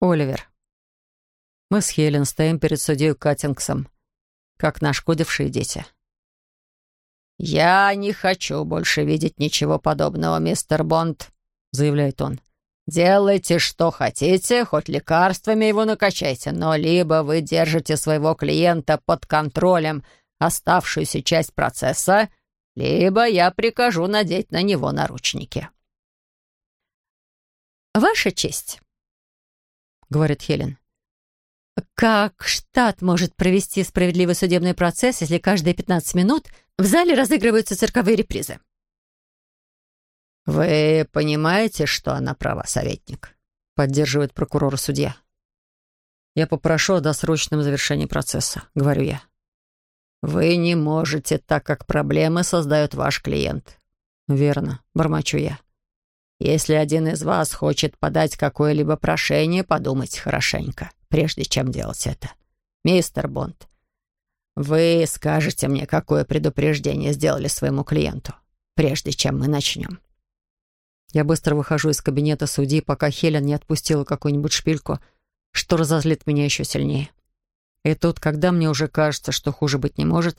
Оливер. Мы с Хелен стоим перед судьей Каттингсом, как нашкодившие дети. «Я не хочу больше видеть ничего подобного, мистер Бонд», — заявляет он. «Делайте, что хотите, хоть лекарствами его накачайте, но либо вы держите своего клиента под контролем оставшуюся часть процесса, либо я прикажу надеть на него наручники». «Ваша честь», — говорит Хелен. «Как штат может провести справедливый судебный процесс, если каждые 15 минут в зале разыгрываются цирковые репризы?» «Вы понимаете, что она права, советник?» — поддерживает прокурор судья. «Я попрошу о досрочном завершении процесса», — говорю я. «Вы не можете, так как проблемы создает ваш клиент». «Верно», — бормочу я. «Если один из вас хочет подать какое-либо прошение, подумайте хорошенько, прежде чем делать это. Мистер Бонд, вы скажете мне, какое предупреждение сделали своему клиенту, прежде чем мы начнем». Я быстро выхожу из кабинета судьи, пока Хелен не отпустила какую-нибудь шпильку, что разозлит меня еще сильнее. И тут, когда мне уже кажется, что хуже быть не может,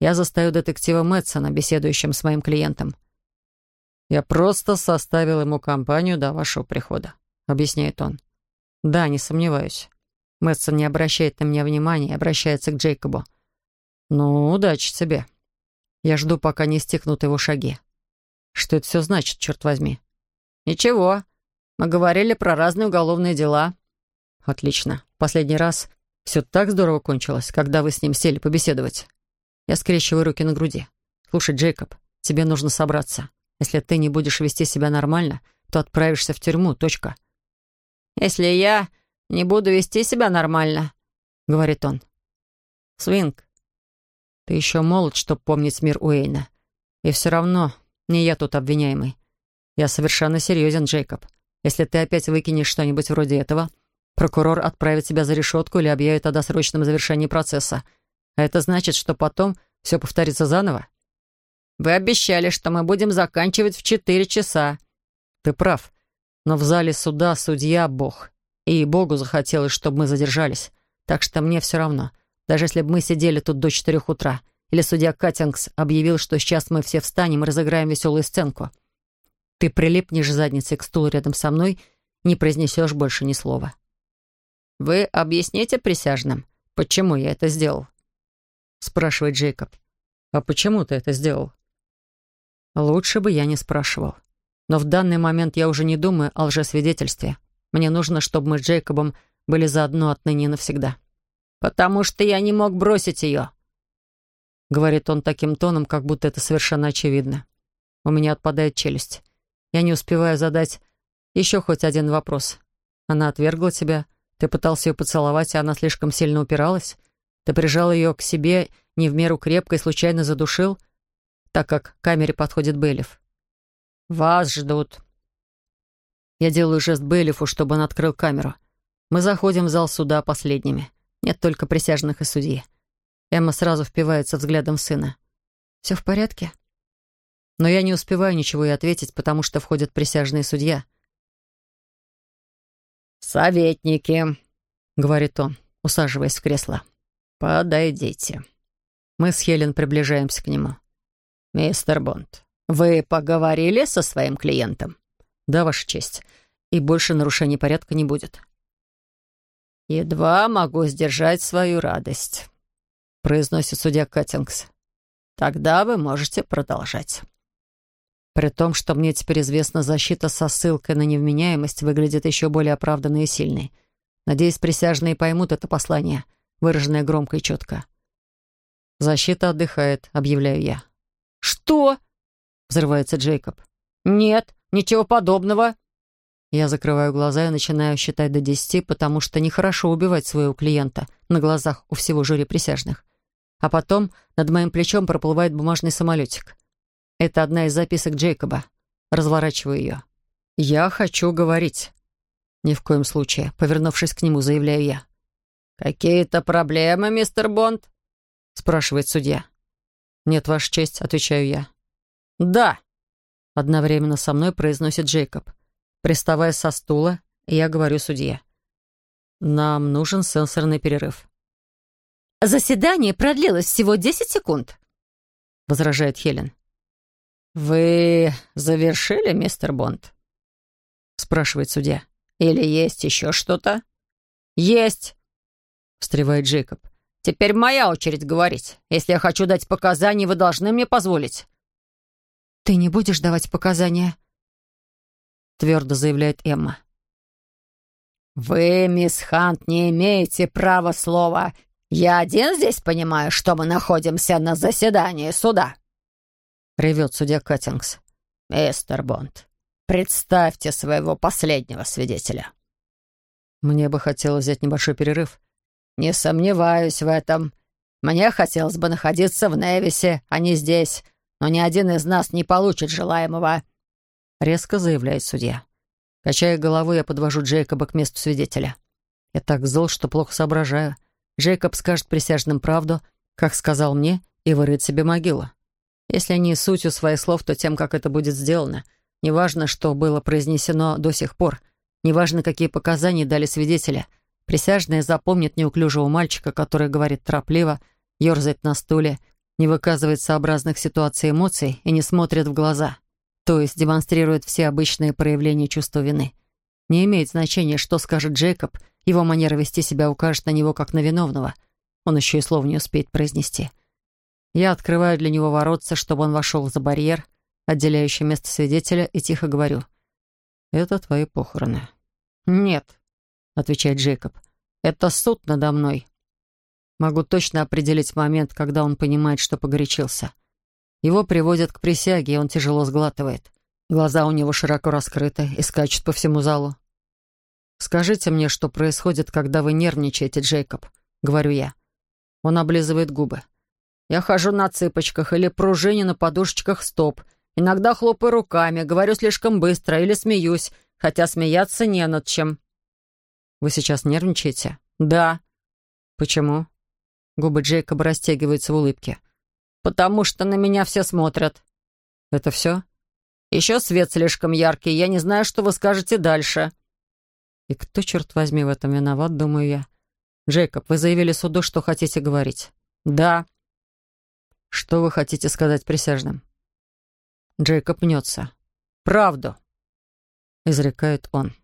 я застаю детектива Мэтсона, беседующим с моим клиентом. «Я просто составил ему компанию до вашего прихода», — объясняет он. «Да, не сомневаюсь». Мэтсон не обращает на меня внимания и обращается к Джейкобу. «Ну, удачи тебе». Я жду, пока не стихнут его шаги. Что это все значит, черт возьми? «Ничего. Мы говорили про разные уголовные дела». «Отлично. Последний раз все так здорово кончилось, когда вы с ним сели побеседовать». Я скрещиваю руки на груди. «Слушай, Джейкоб, тебе нужно собраться. Если ты не будешь вести себя нормально, то отправишься в тюрьму. Точка». «Если я не буду вести себя нормально», — говорит он. «Свинг, ты еще молод, чтобы помнить мир Уэйна. И все равно не я тут обвиняемый. «Я совершенно серьезен, Джейкоб. Если ты опять выкинешь что-нибудь вроде этого, прокурор отправит тебя за решетку или объявит о досрочном завершении процесса. А это значит, что потом все повторится заново?» «Вы обещали, что мы будем заканчивать в четыре часа». «Ты прав. Но в зале суда судья — Бог. И Богу захотелось, чтобы мы задержались. Так что мне все равно. Даже если бы мы сидели тут до четырех утра. Или судья Каттингс объявил, что сейчас мы все встанем и разыграем веселую сценку. Ты прилипнешь задницей к стулу рядом со мной, не произнесешь больше ни слова. «Вы объясните присяжным, почему я это сделал?» спрашивает Джейкоб. «А почему ты это сделал?» Лучше бы я не спрашивал. Но в данный момент я уже не думаю о лжесвидетельстве. Мне нужно, чтобы мы с Джейкобом были заодно отныне навсегда. «Потому что я не мог бросить ее», — говорит он таким тоном, как будто это совершенно очевидно. У меня отпадает челюсть. Я не успеваю задать еще хоть один вопрос. Она отвергла тебя, ты пытался ее поцеловать, а она слишком сильно упиралась. Ты прижал ее к себе не в меру крепко и случайно задушил, так как к камере подходит Бейлиф. «Вас ждут». Я делаю жест Бейлифу, чтобы он открыл камеру. Мы заходим в зал суда последними. Нет только присяжных и судьи. Эмма сразу впивается взглядом в сына. «Все в порядке?» Но я не успеваю ничего и ответить, потому что входит присяжный судья. «Советники», — говорит он, усаживаясь в кресло. «Подойдите». Мы с Хелен приближаемся к нему. «Мистер Бонд, вы поговорили со своим клиентом?» «Да, Ваша честь. И больше нарушений порядка не будет». «Едва могу сдержать свою радость», — произносит судья Каттингс. «Тогда вы можете продолжать». При том, что мне теперь известна защита со ссылкой на невменяемость, выглядит еще более оправданной и сильной. Надеюсь, присяжные поймут это послание, выраженное громко и четко. «Защита отдыхает», — объявляю я. «Что?» — взрывается Джейкоб. «Нет, ничего подобного». Я закрываю глаза и начинаю считать до десяти, потому что нехорошо убивать своего клиента на глазах у всего жюри присяжных. А потом над моим плечом проплывает бумажный самолетик — это одна из записок Джейкоба. Разворачиваю ее. «Я хочу говорить». Ни в коем случае. Повернувшись к нему, заявляю я. «Какие-то проблемы, мистер Бонд?» спрашивает судья. «Нет, Ваша честь», — отвечаю я. «Да», — одновременно со мной произносит Джейкоб. Приставая со стула, я говорю судье. Нам нужен сенсорный перерыв. «Заседание продлилось всего 10 секунд», — возражает Хелен. «Вы завершили, мистер Бонд?» — спрашивает судья. «Или есть еще что-то?» «Есть!» — встревает Джейкоб. «Теперь моя очередь говорить. Если я хочу дать показания, вы должны мне позволить». «Ты не будешь давать показания?» — твердо заявляет Эмма. «Вы, мисс Хант, не имеете права слова. Я один здесь понимаю, что мы находимся на заседании суда». Ревет судья Каттингс. «Мистер Бонд, представьте своего последнего свидетеля». «Мне бы хотелось взять небольшой перерыв». «Не сомневаюсь в этом. Мне хотелось бы находиться в Невисе, а не здесь, но ни один из нас не получит желаемого», — резко заявляет судья. Качая головой, я подвожу Джейкоба к месту свидетеля. Я так зол, что плохо соображаю. Джейкоб скажет присяжным правду, как сказал мне, и вырыт себе могилу. Если не сутью своих слов, то тем, как это будет сделано. Неважно, что было произнесено до сих пор. Неважно, какие показания дали свидетеля. Присяжные запомнят неуклюжего мальчика, который говорит торопливо, ерзает на стуле, не выказывает сообразных ситуаций эмоций и не смотрит в глаза то есть демонстрирует все обычные проявления чувства вины. Не имеет значения, что скажет Джейкоб, его манера вести себя укажет на него как на виновного. Он еще и слов не успеет произнести. Я открываю для него воротца, чтобы он вошел за барьер, отделяющий место свидетеля, и тихо говорю. «Это твои похороны». «Нет», — отвечает Джейкоб, — «это суд надо мной». Могу точно определить момент, когда он понимает, что погорячился — его приводят к присяге, и он тяжело сглатывает. Глаза у него широко раскрыты и скачут по всему залу. «Скажите мне, что происходит, когда вы нервничаете, Джейкоб?» — говорю я. Он облизывает губы. «Я хожу на цыпочках или пружине на подушечках стоп. Иногда хлопаю руками, говорю слишком быстро или смеюсь, хотя смеяться не над чем». «Вы сейчас нервничаете?» «Да». «Почему?» Губы Джейкоба растягиваются в улыбке потому что на меня все смотрят». «Это все?» «Еще свет слишком яркий, я не знаю, что вы скажете дальше». «И кто, черт возьми, в этом виноват, думаю я?» «Джейкоб, вы заявили суду, что хотите говорить?» «Да». «Что вы хотите сказать присяжным?» Джейкоб мнется. «Правду», — изрекает он.